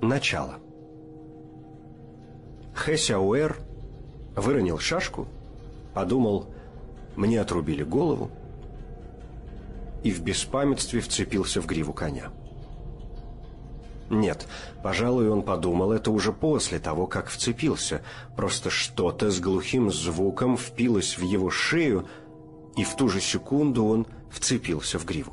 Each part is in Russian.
Начало. Хэ Сяуэр выронил шашку, подумал, мне отрубили голову, и в беспамятстве вцепился в гриву коня. Нет, пожалуй, он подумал это уже после того, как вцепился. Просто что-то с глухим звуком впилось в его шею, и в ту же секунду он вцепился в гриву.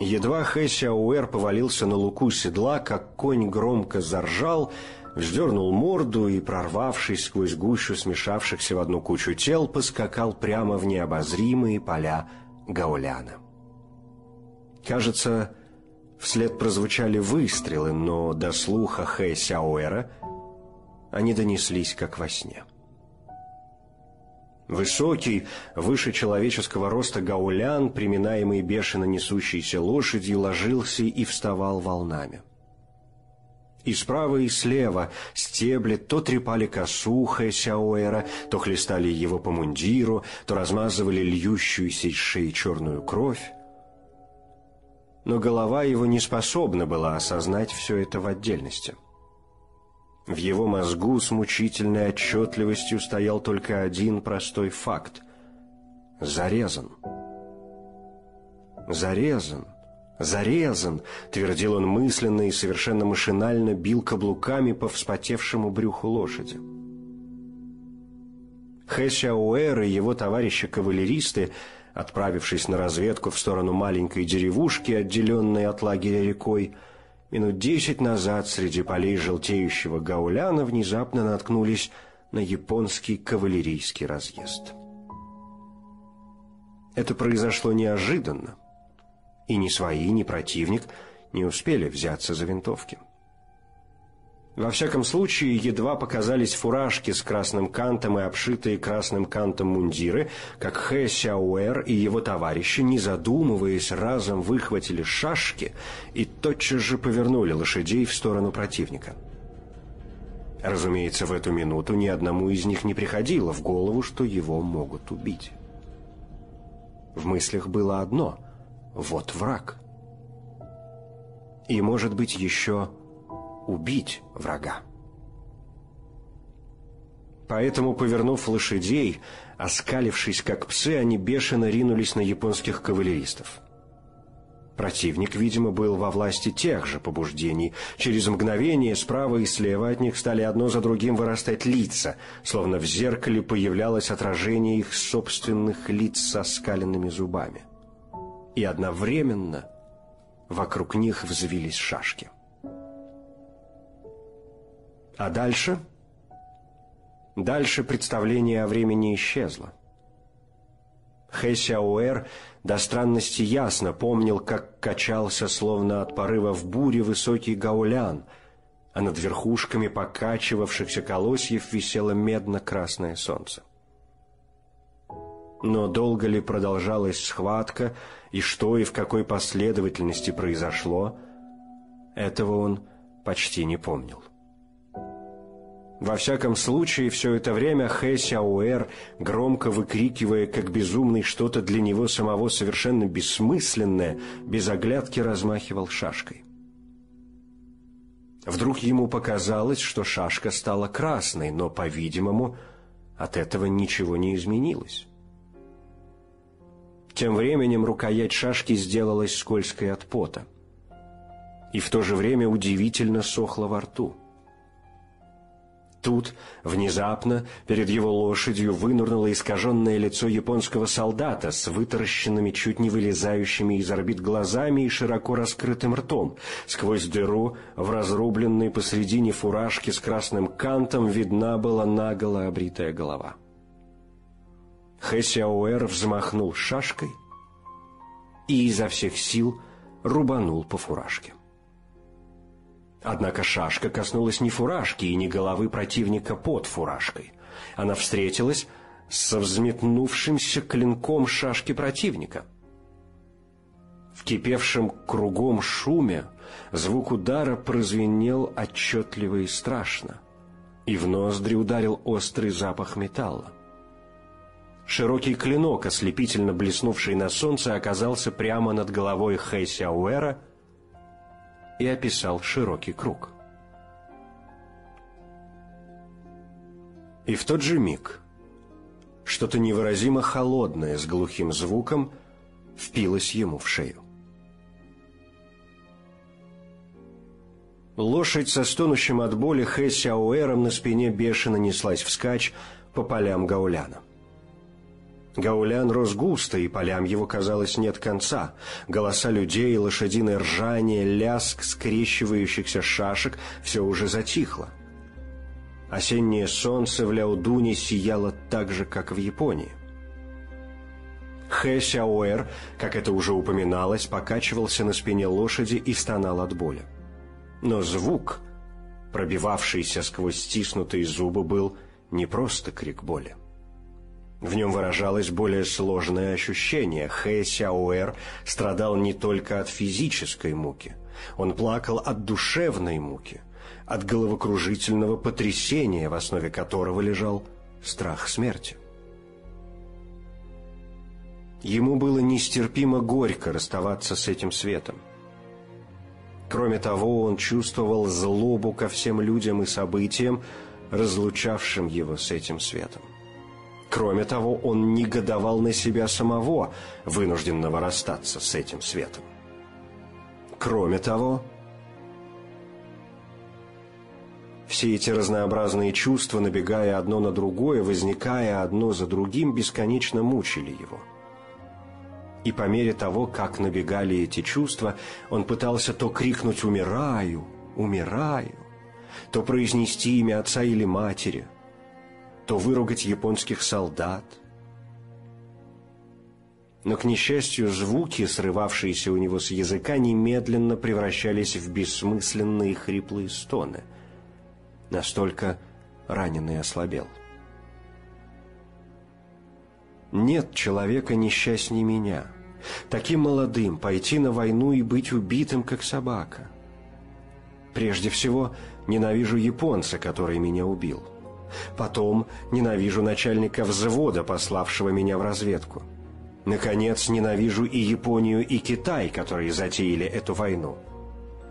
Едва Хэ Сяуэр повалился на луку седла, как конь громко заржал, вздернул морду и, прорвавшись сквозь гущу смешавшихся в одну кучу тел, поскакал прямо в необозримые поля Гауляна. Кажется, вслед прозвучали выстрелы, но до слуха Хэ Сяуэра они донеслись, как во сне. Высокий, выше человеческого роста гаулян, приминаемый бешено несущейся лошадью, ложился и вставал волнами. И справа, и слева стебли то трепали косу Хэсяуэра, то хлестали его по мундиру, то размазывали льющуюся из шеи черную кровь. Но голова его не способна была осознать все это в отдельности. В его мозгу с мучительной отчетливостью стоял только один простой факт — зарезан. Зарезан — «Зарезан!» — твердил он мысленно и совершенно машинально бил каблуками по вспотевшему брюху лошади. Хэ Сяуэр и его товарищи-кавалеристы, отправившись на разведку в сторону маленькой деревушки, отделенной от лагеря рекой, минут десять назад среди полей желтеющего гауляна внезапно наткнулись на японский кавалерийский разъезд. Это произошло неожиданно, и ни свои, ни противник не успели взяться за винтовки. Во всяком случае, едва показались фуражки с красным кантом и обшитые красным кантом мундиры, как Хэ Сяуэр и его товарищи, не задумываясь, разом выхватили шашки и тотчас же повернули лошадей в сторону противника. Разумеется, в эту минуту ни одному из них не приходило в голову, что его могут убить. В мыслях было одно — вот враг. И, может быть, еще убить врага. Поэтому, повернув лошадей, оскалившись как псы, они бешено ринулись на японских кавалеристов. Противник, видимо, был во власти тех же побуждений. Через мгновение справа и слева от них стали одно за другим вырастать лица, словно в зеркале появлялось отражение их собственных лиц со скаленными зубами и одновременно вокруг них взвились шашки. А дальше? Дальше представление о времени исчезло. Хэсяуэр до странности ясно помнил, как качался, словно от порыва в буре, высокий гаулян, а над верхушками покачивавшихся колосьев висело медно-красное солнце. Но долго ли продолжалась схватка, и что и в какой последовательности произошло, этого он почти не помнил. Во всяком случае, все это время Хэ Сяуэр, громко выкрикивая, как безумный, что-то для него самого совершенно бессмысленное, без оглядки размахивал шашкой. Вдруг ему показалось, что шашка стала красной, но, по-видимому, от этого ничего не изменилось. Тем временем рукоять шашки сделалась скользкой от пота. И в то же время удивительно сохла во рту. Тут, внезапно, перед его лошадью вынурнуло искаженное лицо японского солдата с вытаращенными, чуть не вылезающими из орбит глазами и широко раскрытым ртом. Сквозь дыру, в разрубленной посредине фуражки с красным кантом, видна была наголо обритая голова. Хэсяуэр взмахнул шашкой и изо всех сил рубанул по фуражке. Однако шашка коснулась не фуражки и не головы противника под фуражкой. Она встретилась со взметнувшимся клинком шашки противника. В кипевшем кругом шуме звук удара прозвенел отчетливо и страшно, и в ноздри ударил острый запах металла. Широкий клинок, ослепительно блеснувший на солнце, оказался прямо над головой Хэ Сяуэра, и описал широкий круг. И в тот же миг что-то невыразимо холодное с глухим звуком впилось ему в шею. Лошадь со стонущим от боли Хэ Сяоэром на спине бешено неслась вскачь по полям Гауляна. Гаулян рос густо, и полям его, казалось, нет конца. Голоса людей, лошадиное ржание, ляск скрещивающихся шашек — все уже затихло. Осеннее солнце в Ляудуне сияло так же, как в Японии. Хэ Сяоэр, как это уже упоминалось, покачивался на спине лошади и стонал от боли. Но звук, пробивавшийся сквозь стиснутые зубы, был не просто крик боли. В нем выражалось более сложное ощущение. Хэ Сяоэр страдал не только от физической муки. Он плакал от душевной муки, от головокружительного потрясения, в основе которого лежал страх смерти. Ему было нестерпимо горько расставаться с этим светом. Кроме того, он чувствовал злобу ко всем людям и событиям, разлучавшим его с этим светом. Кроме того, он негодовал на себя самого, вынужденного расстаться с этим светом. Кроме того, все эти разнообразные чувства, набегая одно на другое, возникая одно за другим, бесконечно мучили его – и по мере того, как набегали эти чувства, он пытался то крикнуть «Умираю! Умираю!», то произнести имя отца или матери, то выругать японских солдат. Но, к несчастью, звуки, срывавшиеся у него с языка, немедленно превращались в бессмысленные хриплые стоны. Настолько раненый ослабел. Нет человека несчастней меня. Таким молодым пойти на войну и быть убитым, как собака. Прежде всего, ненавижу японца, который меня убил. Потом ненавижу начальника взвода, пославшего меня в разведку. Наконец, ненавижу и Японию, и Китай, которые затеяли эту войну.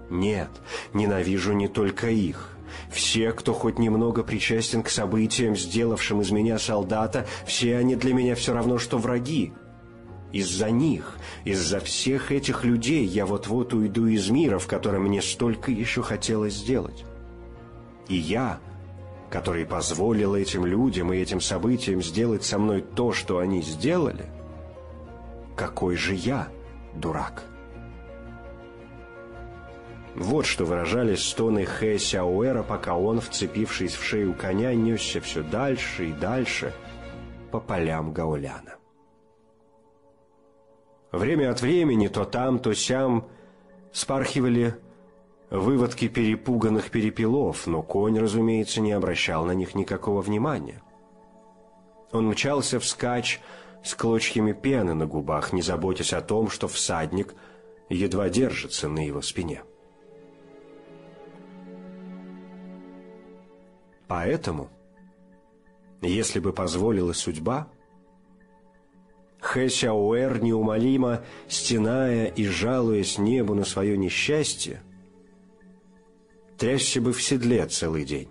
Нет, ненавижу не только их. Все, кто хоть немного причастен к событиям, сделавшим из меня солдата, все они для меня все равно, что враги. Из-за них, из-за всех этих людей я вот-вот уйду из мира, в котором мне столько еще хотелось сделать. И я, который позволил этим людям и этим событиям сделать со мной то, что они сделали, какой же я, дурак?» Вот что выражались стоны Хэ Сяуэра, пока он, вцепившись в шею коня, несся все дальше и дальше по полям Гауляна. Время от времени то там, то сям спархивали выводки перепуганных перепелов, но конь, разумеется, не обращал на них никакого внимания. Он мчался вскачь с клочьями пены на губах, не заботясь о том, что всадник едва держится на его спине. Поэтому, если бы позволила судьба, Хэ Сяуэр неумолимо, стеная и жалуясь небу на свое несчастье, трясся бы в седле целый день,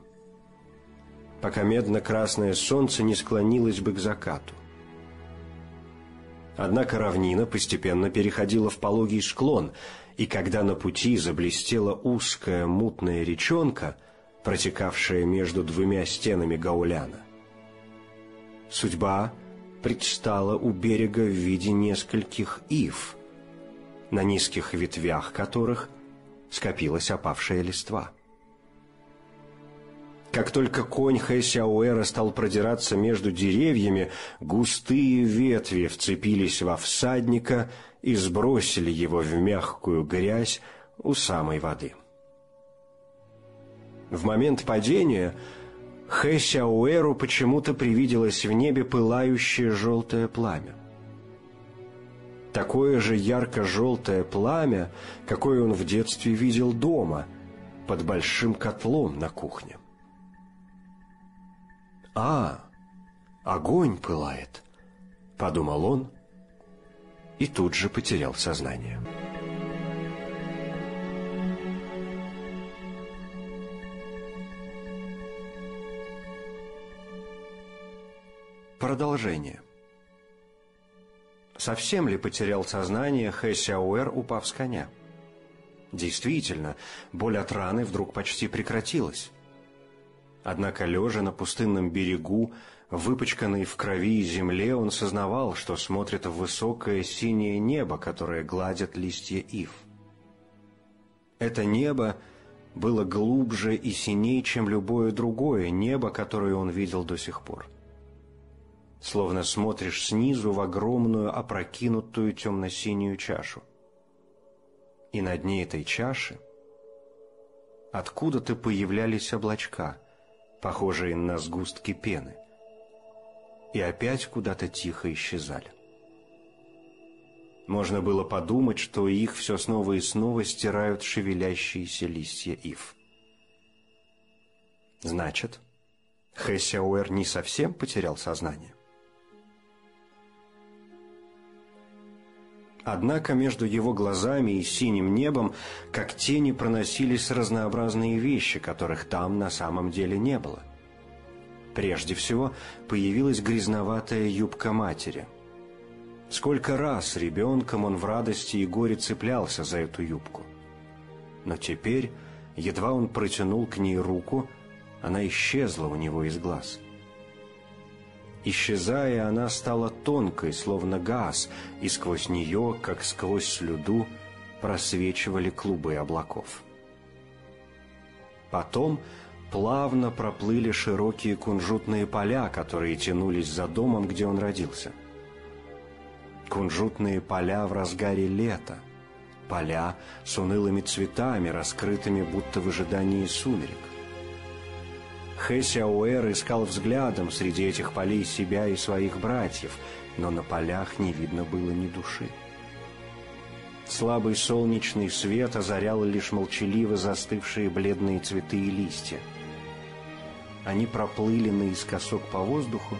пока медно-красное солнце не склонилось бы к закату. Однако равнина постепенно переходила в пологий склон, и когда на пути заблестела узкая мутная речонка – протекавшая между двумя стенами Гауляна. Судьба предстала у берега в виде нескольких ив, на низких ветвях которых скопилась опавшая листва. Как только конь Хэсяуэра стал продираться между деревьями, густые ветви вцепились во всадника и сбросили его в мягкую грязь у самой воды. В момент падения Хэ Сяуэру почему-то привиделось в небе пылающее желтое пламя. Такое же ярко-желтое пламя, какое он в детстве видел дома, под большим котлом на кухне. А, огонь пылает, подумал он и тут же потерял сознание. Продолжение. Совсем ли потерял сознание Хэ Сяуэр, упав с коня? Действительно, боль от раны вдруг почти прекратилась. Однако, лежа на пустынном берегу, выпачканный в крови и земле, он сознавал, что смотрит в высокое синее небо, которое гладят листья ив. Это небо было глубже и синей, чем любое другое небо, которое он видел до сих пор. Словно смотришь снизу в огромную опрокинутую темно-синюю чашу. И на дне этой чаши откуда-то появлялись облачка, похожие на сгустки пены, и опять куда-то тихо исчезали. Можно было подумать, что их все снова и снова стирают шевелящиеся листья ив. Значит, Хэсяуэр не совсем потерял сознание. Однако между его глазами и синим небом, как тени, проносились разнообразные вещи, которых там на самом деле не было. Прежде всего, появилась грязноватая юбка матери. Сколько раз ребенком он в радости и горе цеплялся за эту юбку. Но теперь, едва он протянул к ней руку, она исчезла у него из глаз. Исчезая, она стала тонкой, словно газ, и сквозь нее, как сквозь слюду, просвечивали клубы облаков. Потом плавно проплыли широкие кунжутные поля, которые тянулись за домом, где он родился. Кунжутные поля в разгаре лета, поля с унылыми цветами, раскрытыми будто в ожидании сумерек. Хэ Сяуэр искал взглядом среди этих полей себя и своих братьев, но на полях не видно было ни души. Слабый солнечный свет озарял лишь молчаливо застывшие бледные цветы и листья. Они проплыли наискосок по воздуху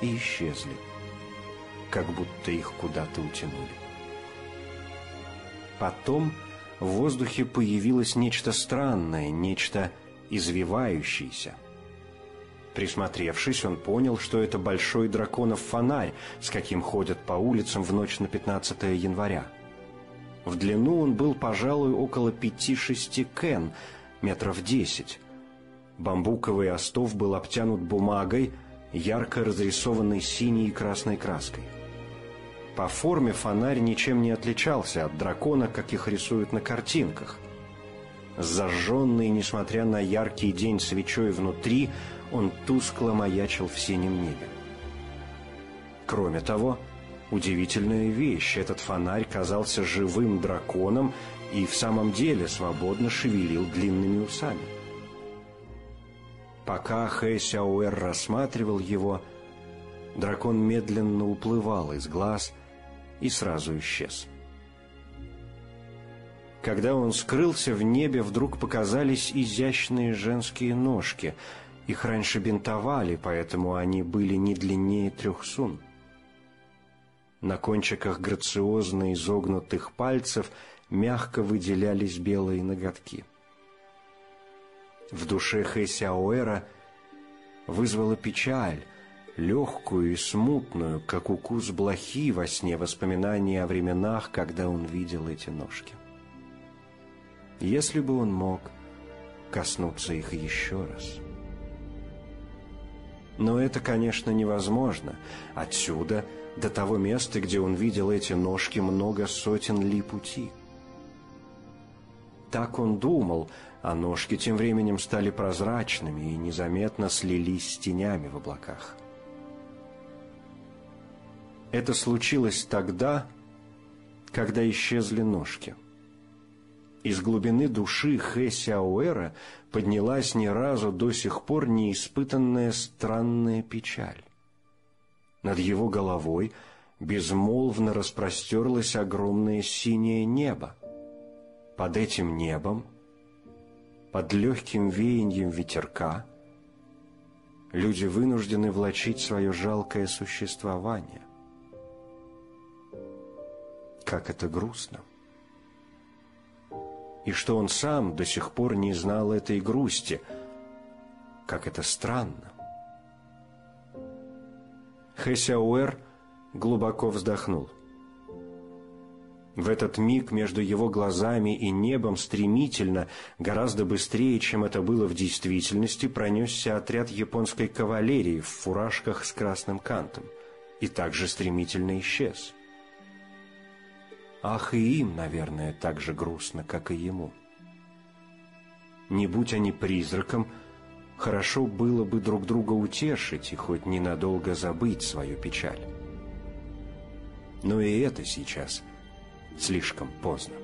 и исчезли, как будто их куда-то утянули. Потом в воздухе появилось нечто странное, нечто извивающийся. Присмотревшись, он понял, что это большой драконов фонарь, с каким ходят по улицам в ночь на 15 января. В длину он был, пожалуй, около пяти-шести кен, метров десять. Бамбуковый остов был обтянут бумагой, ярко разрисованной синей и красной краской. По форме фонарь ничем не отличался от дракона, как их рисуют на картинках – Зажженный, несмотря на яркий день свечой внутри, он тускло маячил в синем небе. Кроме того, удивительная вещь, этот фонарь казался живым драконом и в самом деле свободно шевелил длинными усами. Пока Хэ Сяуэр рассматривал его, дракон медленно уплывал из глаз и сразу исчез. Когда он скрылся в небе, вдруг показались изящные женские ножки. Их раньше бинтовали, поэтому они были не длиннее трех сун. На кончиках грациозно изогнутых пальцев мягко выделялись белые ноготки. В душе Хэсяуэра вызвала печаль, легкую и смутную, как укус блохи во сне воспоминания о временах, когда он видел эти ножки если бы он мог коснуться их еще раз. Но это, конечно, невозможно. Отсюда до того места, где он видел эти ножки, много сотен ли пути. Так он думал, а ножки тем временем стали прозрачными и незаметно слились с тенями в облаках. Это случилось тогда, когда исчезли ножки – из глубины души Хэ Сяуэра поднялась ни разу до сих пор не испытанная странная печаль. Над его головой безмолвно распростерлось огромное синее небо. Под этим небом, под легким веянием ветерка, люди вынуждены влачить свое жалкое существование. Как это грустно! И что он сам до сих пор не знал этой грусти. Как это странно. Хэсяуэр глубоко вздохнул. В этот миг между его глазами и небом стремительно, гораздо быстрее, чем это было в действительности, пронесся отряд японской кавалерии в фуражках с красным кантом и также стремительно исчез. Ах, и им, наверное, так же грустно, как и ему. Не будь они призраком, хорошо было бы друг друга утешить и хоть ненадолго забыть свою печаль. Но и это сейчас слишком поздно.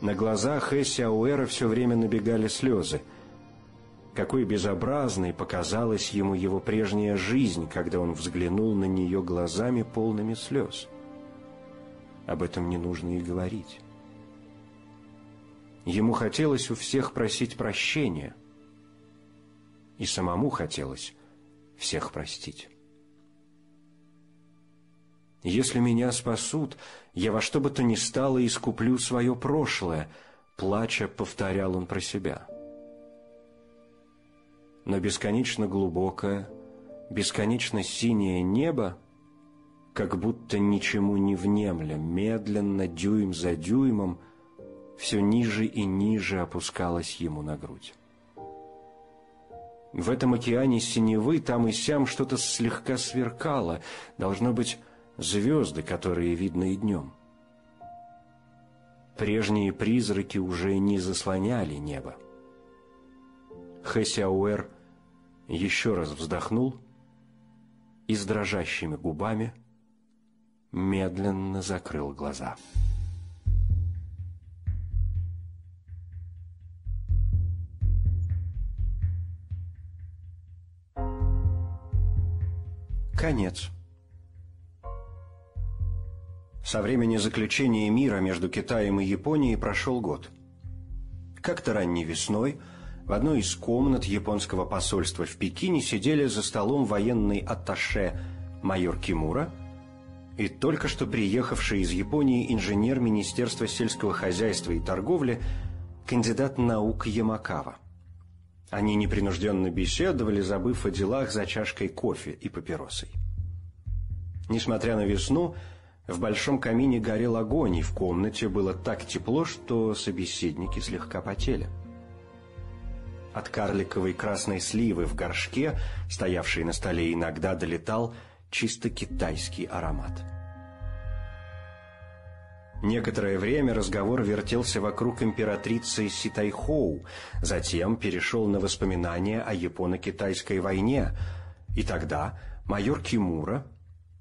На глазах Эсси Ауэра все время набегали слезы. Какой безобразной показалась ему его прежняя жизнь, когда он взглянул на нее глазами полными слез. Об этом не нужно и говорить. Ему хотелось у всех просить прощения, и самому хотелось всех простить. Если меня спасут, я во что бы то ни стало искуплю свое прошлое, плача, повторял он про себя. Но бесконечно глубокое, бесконечно синее небо, как будто ничему не внемля, медленно, дюйм за дюймом, все ниже и ниже опускалось ему на грудь. В этом океане синевы там и сям что-то слегка сверкало, должно быть, звезды, которые видны и днем. Прежние призраки уже не заслоняли небо. Хэсяуэр еще раз вздохнул и с дрожащими губами медленно закрыл глаза. Конец. Со времени заключения мира между Китаем и Японией прошел год. Как-то ранней весной в одной из комнат японского посольства в Пекине сидели за столом военный атташе майор Кимура и только что приехавший из Японии инженер Министерства сельского хозяйства и торговли, кандидат наук Ямакава. Они непринужденно беседовали, забыв о делах за чашкой кофе и папиросой. Несмотря на весну, в большом камине горел огонь, и в комнате было так тепло, что собеседники слегка потели. От карликовой красной сливы в горшке, стоявшей на столе, иногда долетал чисто китайский аромат. Некоторое время разговор вертелся вокруг императрицы Ситайхоу, затем перешел на воспоминания о Японо-Китайской войне, и тогда майор Кимура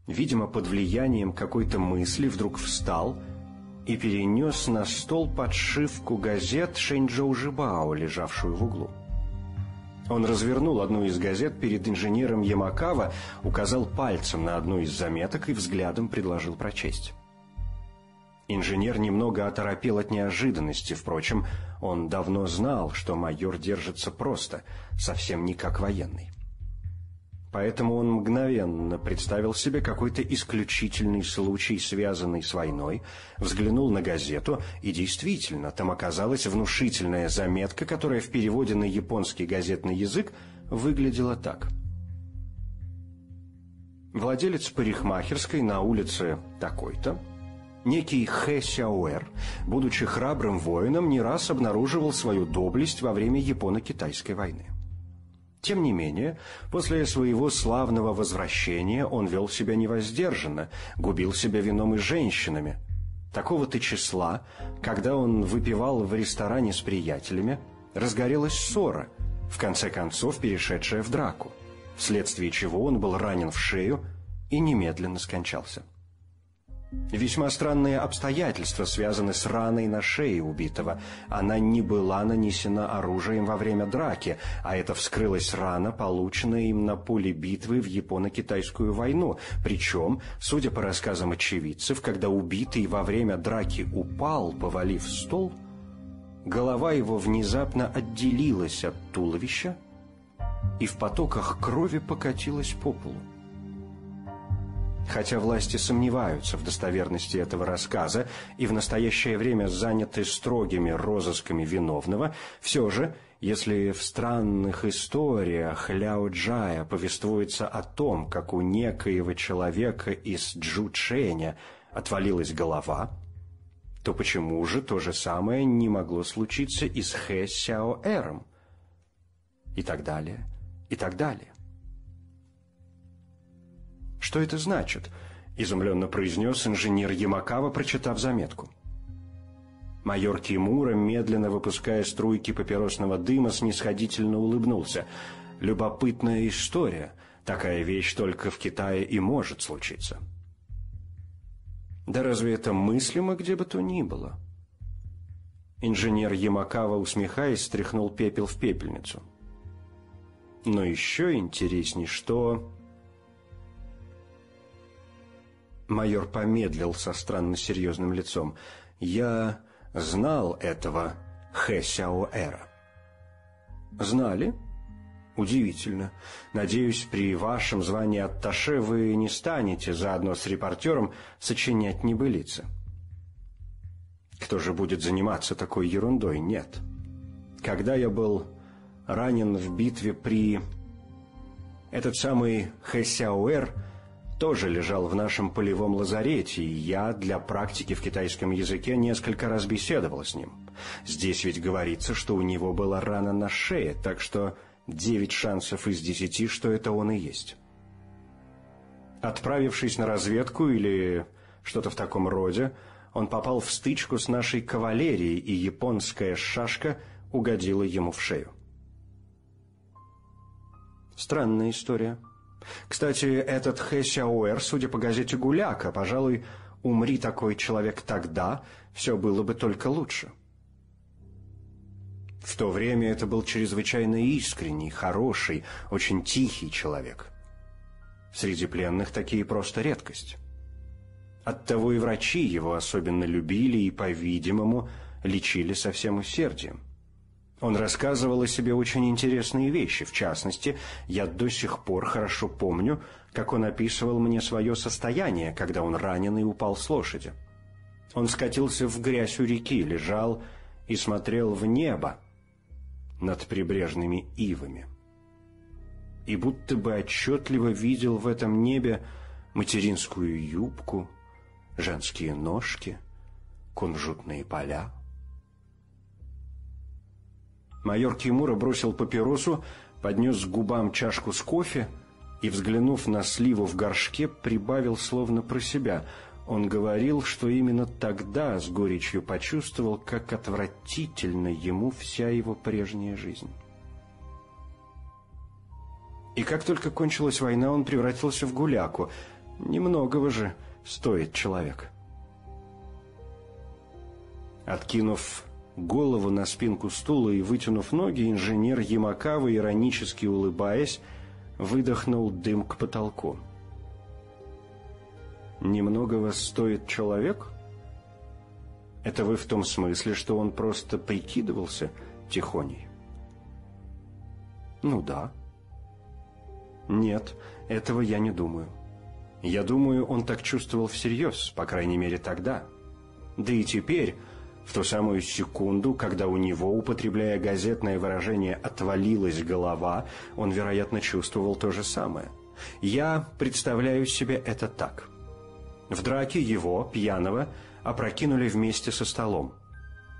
видимо, под влиянием какой-то мысли, вдруг встал и перенес на стол подшивку газет Шэньчжоу Жибао, лежавшую в углу. Он развернул одну из газет перед инженером Ямакава, указал пальцем на одну из заметок и взглядом предложил прочесть. Инженер немного оторопел от неожиданности, впрочем, он давно знал, что майор держится просто, совсем не как военный. Поэтому он мгновенно представил себе какой-то исключительный случай, связанный с войной, взглянул на газету, и действительно, там оказалась внушительная заметка, которая в переводе на японский газетный язык выглядела так. Владелец парикмахерской на улице такой-то, некий Хэ Сяуэр, будучи храбрым воином, не раз обнаруживал свою доблесть во время Японо-Китайской войны. Тем не менее, после своего славного возвращения он вел себя невоздержанно, губил себя вином и женщинами. Такого-то числа, когда он выпивал в ресторане с приятелями, разгорелась ссора, в конце концов перешедшая в драку, вследствие чего он был ранен в шею и немедленно скончался. Весьма странные обстоятельства связаны с раной на шее убитого. Она не была нанесена оружием во время драки, а это вскрылась рана, полученная им на поле битвы в Японо-Китайскую войну. Причем, судя по рассказам очевидцев, когда убитый во время драки упал, повалив стол, голова его внезапно отделилась от туловища и в потоках крови покатилась по полу. Хотя власти сомневаются в достоверности этого рассказа и в настоящее время заняты строгими розысками виновного, все же Если в странных историях Ляо Джая повествуется о том, как у некоего человека из Джучэня отвалилась голова, то почему же то же самое не могло случиться и с Хэ Сяо Эром? И так далее, и так далее. «Что это значит?» — изумленно произнес инженер Ямакава, прочитав заметку. Майор Тимура, медленно выпуская струйки папиросного дыма, снисходительно улыбнулся. «Любопытная история. Такая вещь только в Китае и может случиться». «Да разве это мыслимо где бы то ни было?» Инженер Ямакава, усмехаясь, стряхнул пепел в пепельницу. «Но еще интересней, что...» Майор помедлил со странно серьезным лицом. «Я знал этого Хэ Сяоэра. Знали? Удивительно. Надеюсь, при вашем звании атташе вы не станете заодно с репортером сочинять небылицы. Кто же будет заниматься такой ерундой? Нет. Когда я был ранен в битве при... Этот самый Хэ Сяоэр тоже лежал в нашем полевом лазарете, и я для практики в китайском языке несколько раз беседовал с ним. Здесь ведь говорится, что у него была рана на шее, так что девять шансов из десяти, что это он и есть. Отправившись на разведку или что-то в таком роде, он попал в стычку с нашей кавалерией, и японская шашка угодила ему в шею. Странная история. Кстати, этот Хэ Сяуэр, судя по газете «Гуляка», пожалуй, умри такой человек тогда, все было бы только лучше. В то время это был чрезвычайно искренний, хороший, очень тихий человек. Среди пленных такие просто редкость. Оттого и врачи его особенно любили и, по-видимому, лечили со всем усердием. Он рассказывал о себе очень интересные вещи. В частности, я до сих пор хорошо помню, как он описывал мне свое состояние, когда он раненый упал с лошади. Он скатился в грязь у реки, лежал и смотрел в небо над прибрежными ивами. И будто бы отчетливо видел в этом небе материнскую юбку, женские ножки, кунжутные поля — Майор Кимура бросил папиросу, поднес к губам чашку с кофе и, взглянув на сливу в горшке, прибавил словно про себя. Он говорил, что именно тогда с горечью почувствовал, как отвратительно ему вся его прежняя жизнь. И как только кончилась война, он превратился в гуляку. Немногого же стоит человек. Откинув голову на спинку стула и, вытянув ноги, инженер Ямакава, иронически улыбаясь, выдохнул дым к потолку. «Немного вас стоит человек?» «Это вы в том смысле, что он просто прикидывался тихоней?» «Ну да». «Нет, этого я не думаю. Я думаю, он так чувствовал всерьез, по крайней мере тогда. Да и теперь...» В ту самую секунду, когда у него, употребляя газетное выражение «отвалилась голова», он, вероятно, чувствовал то же самое. Я представляю себе это так. В драке его, пьяного, опрокинули вместе со столом.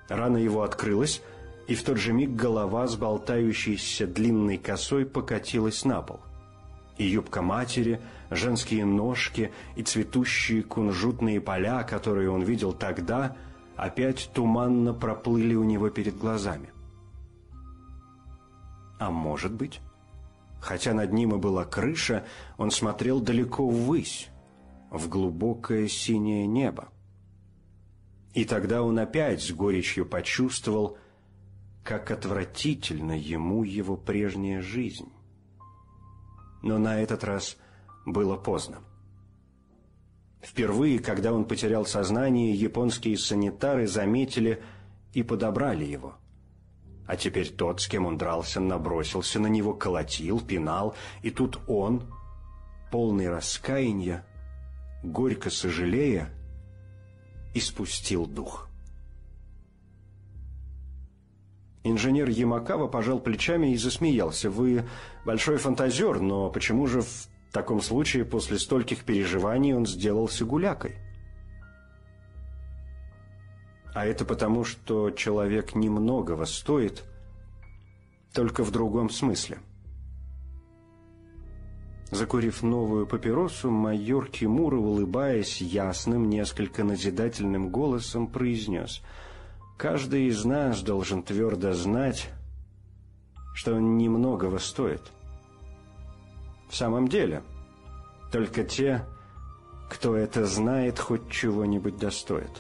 Рана его открылась, и в тот же миг голова с болтающейся длинной косой покатилась на пол. И юбка матери, женские ножки и цветущие кунжутные поля, которые он видел тогда – опять туманно проплыли у него перед глазами. А может быть, хотя над ним и была крыша, он смотрел далеко ввысь, в глубокое синее небо. И тогда он опять с горечью почувствовал, как отвратительно ему его прежняя жизнь. Но на этот раз было поздно. Впервые, когда он потерял сознание, японские санитары заметили и подобрали его. А теперь тот, с кем он дрался, набросился на него, колотил, пинал, и тут он, полный раскаяния, горько сожалея, испустил дух. Инженер Ямакава пожал плечами и засмеялся. «Вы большой фантазер, но почему же в таком случае после стольких переживаний он сделался гулякой?» А это потому, что человек немногого стоит, только в другом смысле. Закурив новую папиросу, майор Кимура, улыбаясь ясным, несколько назидательным голосом, произнес — Каждый из нас должен твердо знать, что он немногого стоит. В самом деле, только те, кто это знает, хоть чего-нибудь достоит.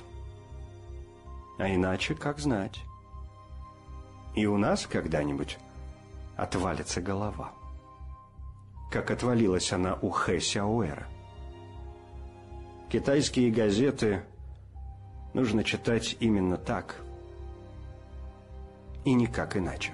А иначе как знать? И у нас когда-нибудь отвалится голова. Как отвалилась она у Хэ Сяоэра. Китайские газеты нужно читать именно так – и никак иначе.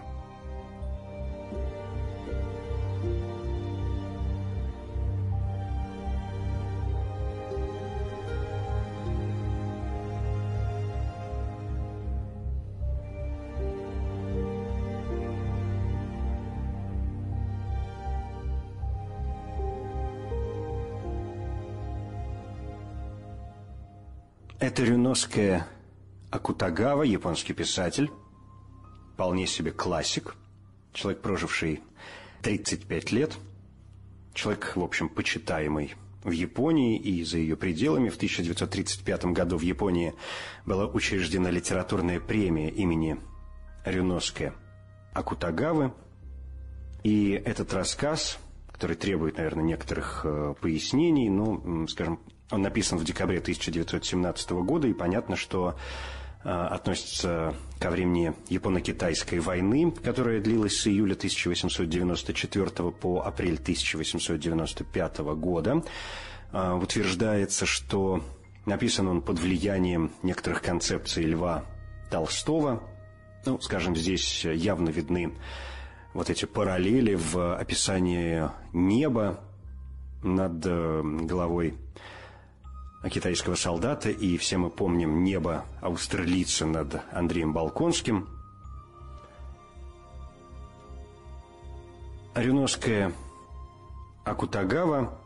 Это рюносская Акутагава, японский писатель, вполне себе классик, человек, проживший 35 лет, человек, в общем, почитаемый в Японии и за ее пределами. В 1935 году в Японии была учреждена литературная премия имени Рюноске Акутагавы. И этот рассказ, который требует, наверное, некоторых э, пояснений, ну, скажем, он написан в декабре 1917 года, и понятно, что Э, относится ко времени Японо-Китайской войны, которая длилась с июля 1894 по апрель 1895 года. Э, утверждается, что написан он под влиянием некоторых концепций Льва Толстого. Ну, скажем, здесь явно видны вот эти параллели в описании неба над э, головой китайского солдата, и все мы помним небо австралийца над Андреем Балконским. Рюновская Акутагава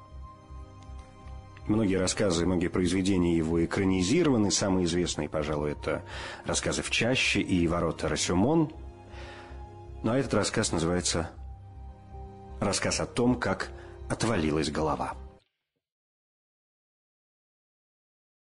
Многие рассказы, многие произведения его экранизированы. Самые известные, пожалуй, это рассказы «В чаще» и «Ворота Расюмон». Но этот рассказ называется «Рассказ о том, как отвалилась голова».